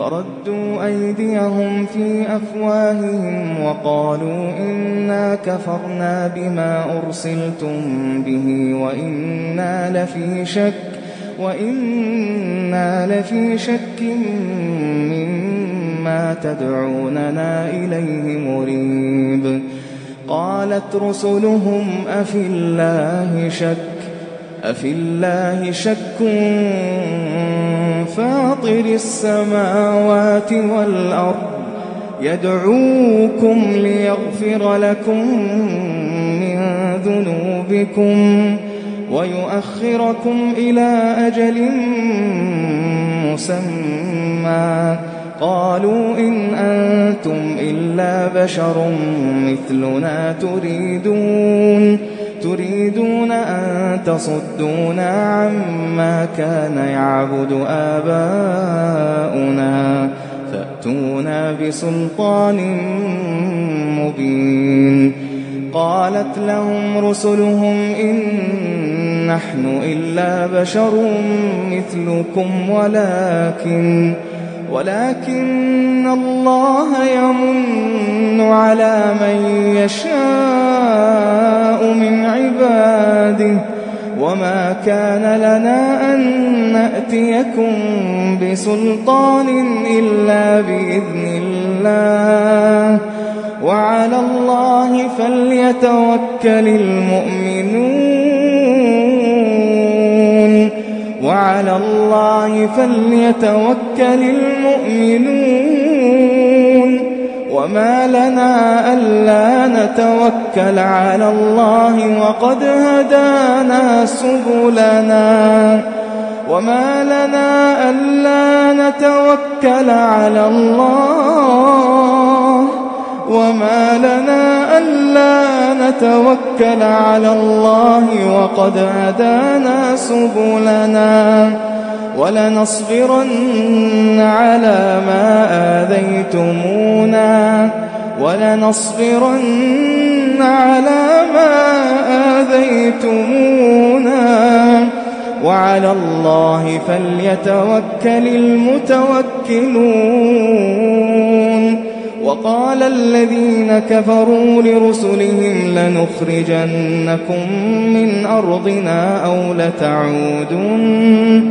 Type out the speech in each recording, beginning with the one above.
فردوا أيديهم في أفواههم وقالوا إنا كفرنا بما أرسلتم به وإنا لفي شك وإنا لفي شك مما تدعوننا إليه مريب. قالت رسلهم أفي الله شك أفي الله شك فاطر السماوات والأرض يدعوكم ليغفر لكم من ذنوبكم ويؤخركم إلى أجل مسمى قالوا إن أنتم إلا بشر مثلنا تريدون تريدون أن تصدونا عما كان يعبد آباؤنا فأتونا بسلطان مبين. قالت لهم رسلهم إن نحن إلا بشر مثلكم ولكن ولكن الله يمن على من يشاء من عباده وما كان لنا أن نأتيكم بسلطان إلا بإذن الله. وعلى الله فليتوكل المؤمنون. وعلى الله فليتوكل المؤمنون. وما لنا ألا نتوكل على الله وقد هدانا سبلنا. وما لنا ألا نتوكل على الله. وما لنا ألا نتوكل على الله وقد هدانا سبلنا. ولنصبرن على ما آذيتمونا ولنصبرن على ما آذيتمونا وعلى الله فليتوكل المتوكلون وقال الذين كفروا لرسلهم لنخرجنكم من أرضنا أو لتعودن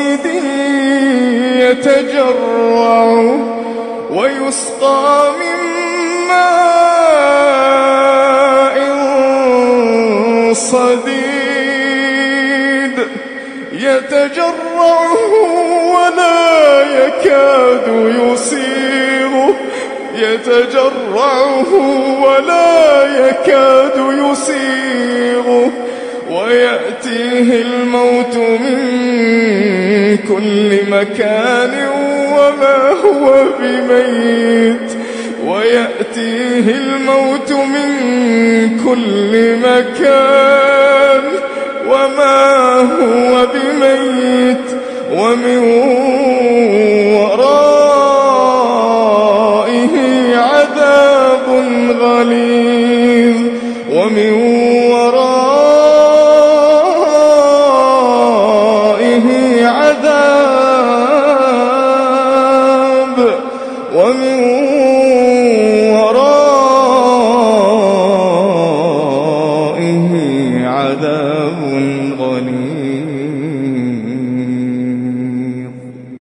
يتجرع ويسقى من ماء صديد. يتجرع ولا يكاد يصيغه يتجرعه ولا يكاد يسيغه ويأتيه الموت من كل مكان وما هو بميت ويأتيه الموت من كل مكان وما هو بميت ومن